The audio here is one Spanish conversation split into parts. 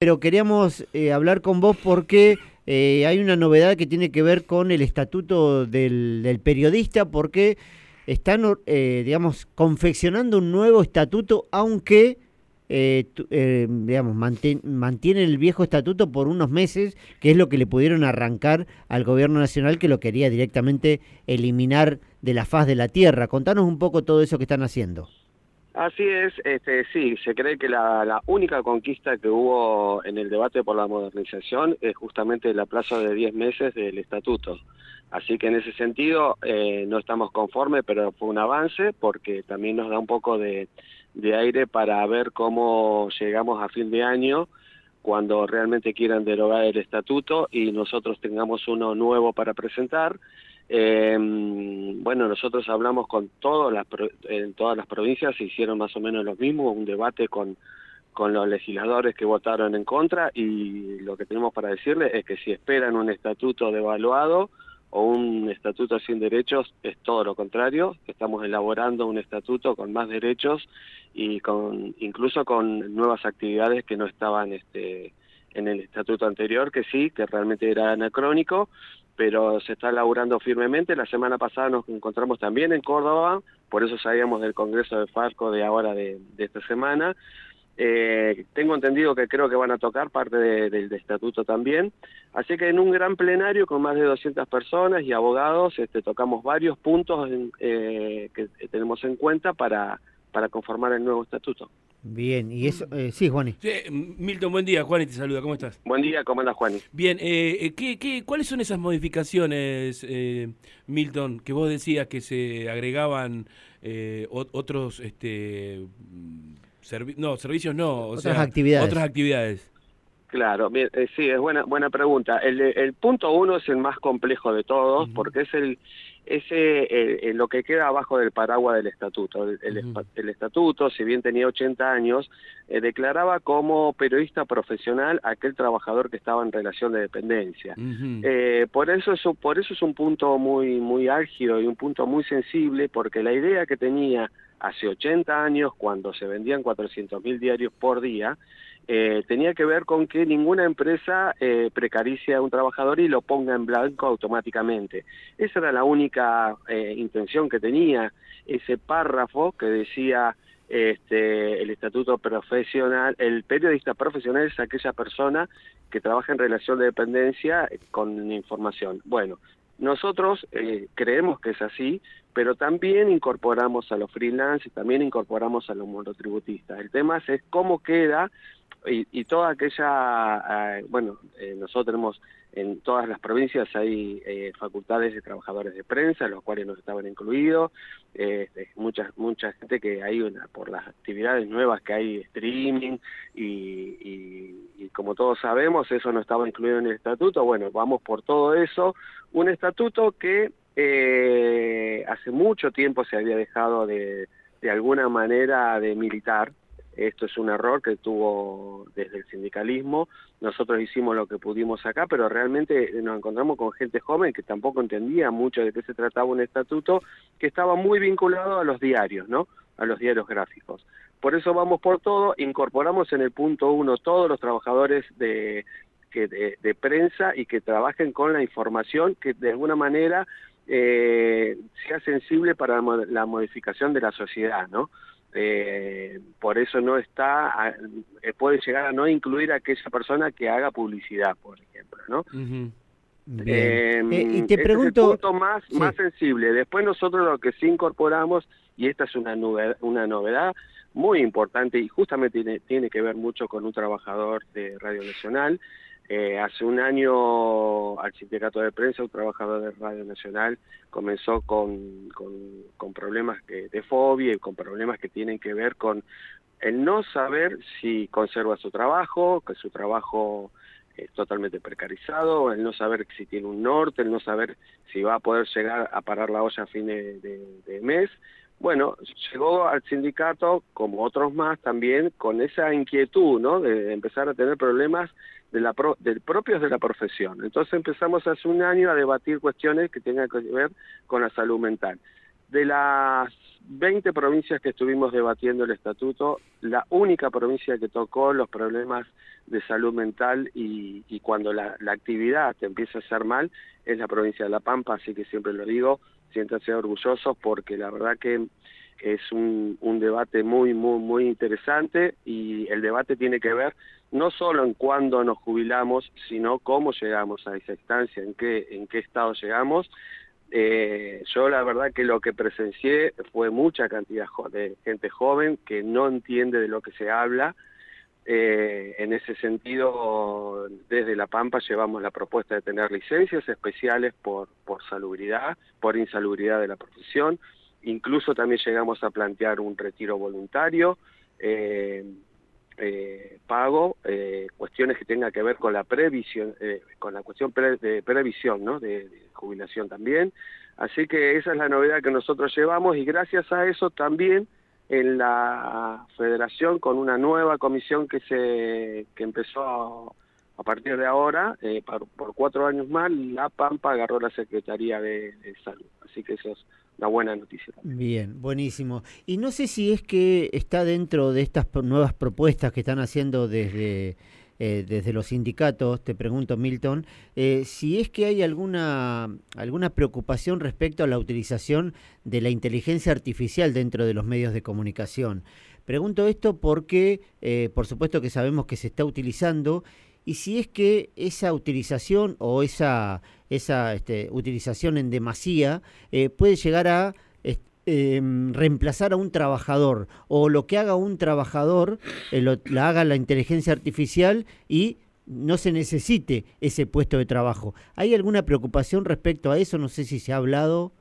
pero queríamos eh, hablar con vos porque eh, hay una novedad que tiene que ver con el estatuto del, periodista, porque están, eh, digamos, confeccionando un nuevo estatuto, aunque, digamos, mantienen el viejo estatuto por unos meses, que es lo que le pudieron arrancar al gobierno nacional, que lo quería directamente eliminar de la faz de la tierra. Contanos un poco todo eso que están haciendo. Así es, este, sí, se cree que la, única conquista que hubo en el debate por la modernización es justamente el aplazo de 10 meses del estatuto. Así que en ese sentido eh, no estamos conformes, pero fue un avance porque también nos da un poco de, de aire para ver cómo llegamos a fin de año cuando realmente quieran derogar el estatuto y nosotros tengamos uno nuevo para presentar eh, bueno, nosotros hablamos con todas las, en todas las provincias, se hicieron más o menos lo mismo, un debate con, con los legisladores que votaron en contra y lo que tenemos para decirles es que si esperan un estatuto devaluado o un estatuto sin derechos, es todo lo contrario, estamos elaborando un estatuto con más derechos y con incluso con nuevas actividades que no estaban este, en el estatuto anterior, que sí, que realmente era anacrónico, pero se está laburando firmemente. La semana pasada nos encontramos también en Córdoba, por eso sabíamos del Congreso de Farco de ahora de, esta semana. Eh, tengo entendido que creo que van a tocar parte del estatuto también. Así que en un gran plenario con más de 200 personas y abogados este, tocamos varios puntos eh, que tenemos en cuenta para, para conformar el nuevo estatuto. Bien, y eso, eh, sí, Juani. Milton, buen día, Juani te saluda, ¿cómo estás? Buen día, ¿cómo andas, Juani? Bien, eh, eh ¿qué, qué, cuáles son esas modificaciones, eh, Milton, que vos decías que se agregaban otros, este, no, servicios no, otras actividades. Otras actividades. Claro, bien, sí, es buena buena pregunta. El, el punto uno es el más complejo de todos, porque es el ese eh, lo que queda abajo del paraguas del estatuto. El, estatuto, si bien tenía 80 años, eh, declaraba como periodista profesional aquel trabajador que estaba en relación de dependencia. eh, por eso es por eso es un punto muy muy álgido y un punto muy sensible, porque la idea que tenía hace 80 años, cuando se vendían 400 mil diarios por día, eh, tenía que ver con que ninguna empresa eh, precarice a un trabajador y lo ponga en blanco automáticamente. Esa era la única eh, intención que tenía ese párrafo que decía este, el estatuto profesional, el periodista profesional es aquella persona que trabaja en relación de dependencia con información. Bueno, nosotros eh, creemos que es así, pero también incorporamos a los freelancers, también incorporamos a los monotributistas. El tema es, cómo queda y, toda aquella, eh, bueno, eh, nosotros tenemos en todas las provincias hay eh, facultades de trabajadores de prensa, los cuales no estaban incluidos, este, mucha, mucha gente que hay una, por las actividades nuevas que hay streaming y, y, como todos sabemos eso no estaba incluido en el estatuto, bueno, vamos por todo eso, un estatuto que hace mucho tiempo se había dejado de, de alguna manera de militar, esto es un error que tuvo desde el sindicalismo. Nosotros hicimos lo que pudimos acá, pero realmente nos encontramos con gente joven que tampoco entendía mucho de qué se trataba un estatuto, que estaba muy vinculado a los diarios, ¿no? A los diarios gráficos. Por eso vamos por todo, incorporamos en el punto uno todos los trabajadores de, que de, prensa y que trabajen con la información que de alguna manera eh, sea sensible para la modificación de la sociedad, ¿no? eh, por eso no está, eh, puede llegar a no incluir a aquella persona que haga publicidad, por ejemplo, ¿no? Eh, eh, y te pregunto... Es el punto más, más sensible. Después nosotros lo que sí incorporamos, y esta es una novedad, una novedad muy importante y justamente tiene, tiene que ver mucho con un trabajador de Radio Nacional, eh, hace un año al sindicato de prensa, un trabajador de Radio Nacional comenzó con, con, problemas de fobia y con problemas que tienen que ver con el no saber si conserva su trabajo, que su trabajo es totalmente precarizado, el no saber si tiene un norte, el no saber si va a poder llegar a parar la olla a fin de, de mes. Bueno, llegó al sindicato, como otros más también, con esa inquietud, ¿no? De empezar a tener problemas de la del propios de la profesión. Entonces empezamos hace un año a debatir cuestiones que tengan que ver con la salud mental. de las 20 provincias que estuvimos debatiendo el estatuto, la única provincia que tocó los problemas de salud mental y, cuando la, actividad te empieza a hacer mal es la provincia de La Pampa, así que siempre lo digo, siéntanse orgullosos porque la verdad que es un, un debate muy, muy, muy interesante y el debate tiene que ver no solo en cuándo nos jubilamos, sino cómo llegamos a esa instancia, en qué, en qué estado llegamos eh, yo la verdad que lo que presencié fue mucha cantidad de gente joven que no entiende de lo que se habla. Eh, en ese sentido, desde La Pampa llevamos la propuesta de tener licencias especiales por, por salubridad, por insalubridad de la profesión. Incluso también llegamos a plantear un retiro voluntario. Eh, eh, pago, eh, cuestiones que tengan que ver con la previsión, eh, con la cuestión de previsión, ¿no? De, jubilación también. Así que esa es la novedad que nosotros llevamos y gracias a eso también en la federación con una nueva comisión que se que empezó a, partir de ahora por, cuatro años más la Pampa agarró la secretaría de, de salud. Así que eso es una buena noticia. Bien, buenísimo. Y no sé si es que está dentro de estas nuevas propuestas que están haciendo desde, eh, desde los sindicatos, te pregunto Milton, eh, si es que hay alguna, alguna preocupación respecto a la utilización de la inteligencia artificial dentro de los medios de comunicación. Pregunto esto porque, eh, por supuesto que sabemos que se está utilizando y si es que esa utilización o esa, esa este, utilización en demasía puede llegar a em, reemplazar a un trabajador o lo que haga un trabajador eh, lo, la haga la inteligencia artificial y no se necesite ese puesto de trabajo. ¿Hay alguna preocupación respecto a eso? No sé si se ha hablado.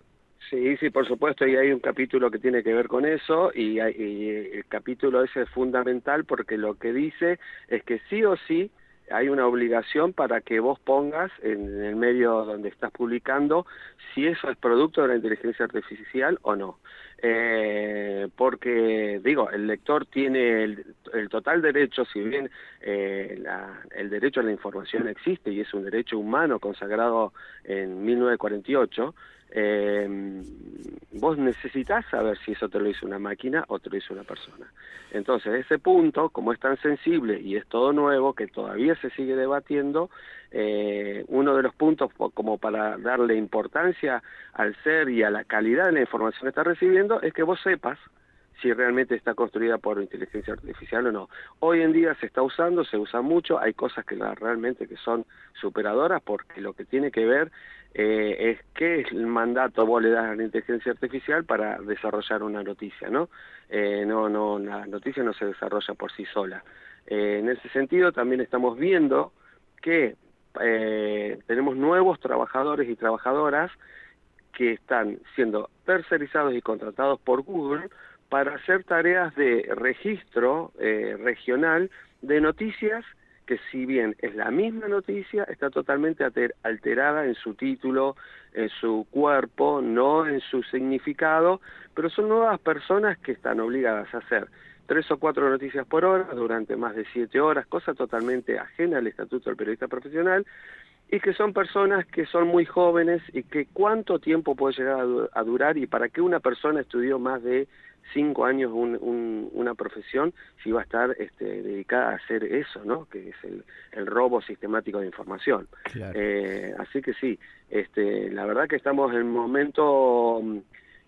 Sí, sí, por supuesto, y hay un capítulo que tiene que ver con eso, y, y el capítulo ese es fundamental porque lo que dice es que sí o sí hay una obligación para que vos pongas en el medio donde estás publicando si eso es producto de la inteligencia artificial o no. Eh, porque, digo, el lector tiene el, total derecho, si bien eh, el derecho a la información existe y es un derecho humano consagrado en 1948, eh, vos necesitas saber si eso te lo hizo una máquina o te lo hizo una persona. Entonces, ese punto, como es tan sensible y es todo nuevo, que todavía se sigue debatiendo, eh, uno de los puntos como para darle importancia al ser y a la calidad de la información que estás recibiendo es que vos sepas si realmente está construida por inteligencia artificial o no. Hoy en día se está usando, se usa mucho, hay cosas que realmente que son superadoras porque lo que tiene que ver eh, es qué el mandato vos le das a la inteligencia artificial para desarrollar una noticia, ¿no? Eh, no, no, la noticia no se desarrolla por sí sola. Eh, en ese sentido también estamos viendo que tenemos nuevos trabajadores y trabajadoras que están siendo tercerizados y contratados por Google para hacer tareas de registro eh, regional de noticias que si bien es la misma noticia, está totalmente alterada en su título, en su cuerpo, no en su significado, pero son nuevas personas que están obligadas a hacer tres o cuatro noticias por hora durante más de siete horas, cosa totalmente ajena al estatuto del periodista profesional, y que son personas que son muy jóvenes y que cuánto tiempo puede llegar a, durar y para qué una persona estudió más de cinco años una profesión si va a estar este, dedicada a hacer eso, ¿no? Que es el, robo sistemático de información. Eh, así que sí, este, la verdad que estamos en un momento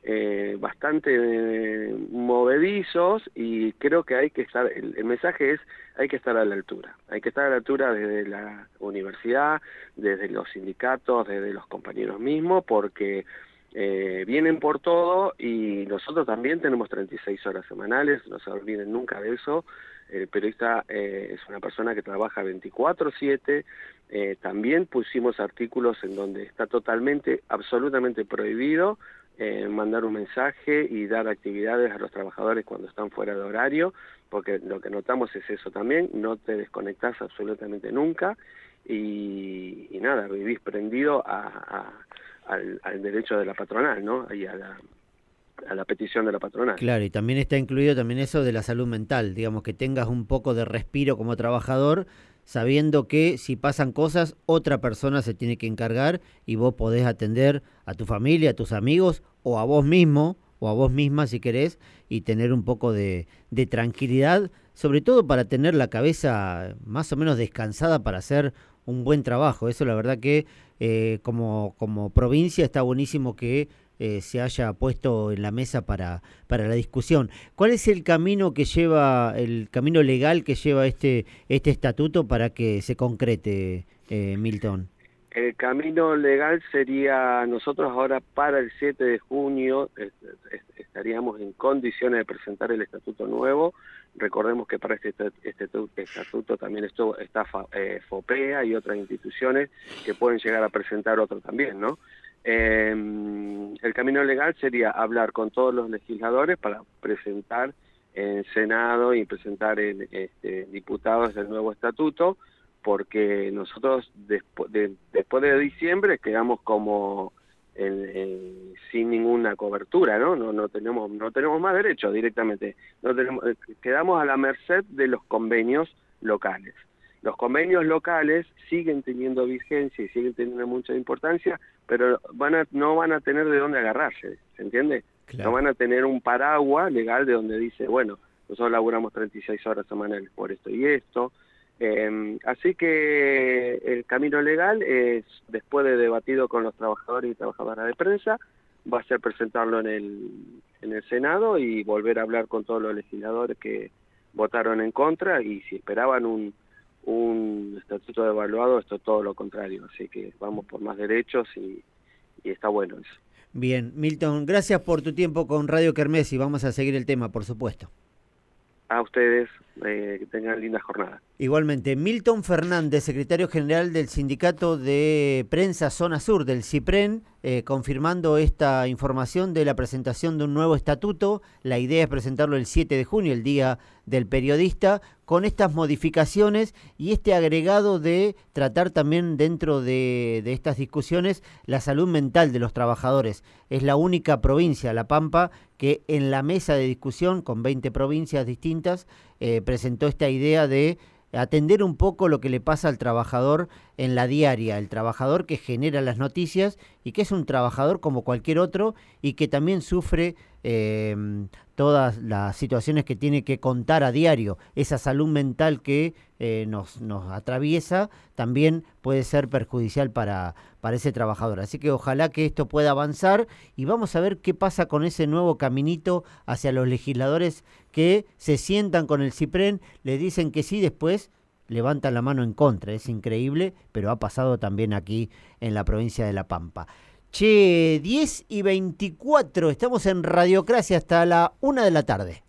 eh, bastante eh, movedizos y creo que hay que estar, el, mensaje es hay que estar a la altura, hay que estar a la altura desde la universidad, desde los sindicatos, desde los compañeros mismos, porque eh, vienen por todo y nosotros también tenemos 36 horas semanales, no se olviden nunca de eso. El periodista eh, es una persona que trabaja 24/7. Eh, también pusimos artículos en donde está totalmente, absolutamente prohibido eh, mandar un mensaje y dar actividades a los trabajadores cuando están fuera de horario, porque lo que notamos es eso también, no te desconectas absolutamente nunca y, nada, vivís prendido a al, derecho de la patronal, ¿no? Y a la, a la petición de la patronal. Claro, y también está incluido también eso de la salud mental, digamos, que tengas un poco de respiro como trabajador, sabiendo que si pasan cosas, otra persona se tiene que encargar y vos podés atender a tu familia, a tus amigos o a vos mismo o a vos misma si querés y tener un poco de, de tranquilidad, sobre todo para tener la cabeza más o menos descansada para hacer un buen trabajo. Eso la verdad que eh, como, como provincia está buenísimo que eh, se haya puesto en la mesa para, para la discusión. ¿Cuál es el camino que lleva, el camino legal que lleva este, este estatuto para que se concrete, eh, Milton? El camino legal sería, nosotros ahora para el 7 de junio estaríamos en condiciones de presentar el estatuto nuevo. Recordemos que para este, este estatuto también esto, está eh, FOPEA y otras instituciones que pueden llegar a presentar otro también, ¿no? Em, el camino legal sería hablar con todos los legisladores para presentar en Senado y presentar en este, diputados el nuevo estatuto porque nosotros después de, después de diciembre quedamos como sin ninguna cobertura, ¿no? No, no tenemos no tenemos más derechos directamente. No tenemos eh, quedamos a la merced de los convenios locales. Los convenios locales siguen teniendo vigencia y siguen teniendo mucha importancia, pero van a, no van a tener de dónde agarrarse, ¿se entiende? No van a tener un paraguas legal de donde dice, bueno, nosotros laburamos 36 horas semanales por esto y esto, eh, así que el camino legal es, después de debatido con los trabajadores y trabajadoras de prensa, va a ser presentarlo en el, en el Senado y volver a hablar con todos los legisladores que votaron en contra y si esperaban un, un estatuto evaluado, esto es todo lo contrario. Así que vamos por más derechos y, y está bueno eso. Bien, Milton, gracias por tu tiempo con Radio Kermés y vamos a seguir el tema, por supuesto. A ustedes, eh, que tengan linda jornada. Igualmente, Milton Fernández, secretario general del Sindicato de Prensa Zona Sur del CIPREN, eh, confirmando esta información de la presentación de un nuevo estatuto. La idea es presentarlo el 7 de junio, el Día del Periodista, con estas modificaciones y este agregado de tratar también dentro de, de estas discusiones la salud mental de los trabajadores. Es la única provincia, La Pampa, que en la mesa de discusión, con 20 provincias distintas, eh, presentó esta idea de atender un poco lo que le pasa al trabajador en la diaria, el trabajador que genera las noticias y que es un trabajador como cualquier otro y que también sufre eh, todas las situaciones que tiene que contar a diario. Esa salud mental que eh, nos, nos atraviesa también puede ser perjudicial para, para ese trabajador. Así que ojalá que esto pueda avanzar y vamos a ver qué pasa con ese nuevo caminito hacia los legisladores que se sientan con el CIPREN, le dicen que sí, después levantan la mano en contra. Es increíble, pero ha pasado también aquí en la provincia de La Pampa. Che, 10 y 24, estamos en Radiocracia hasta la una de la tarde.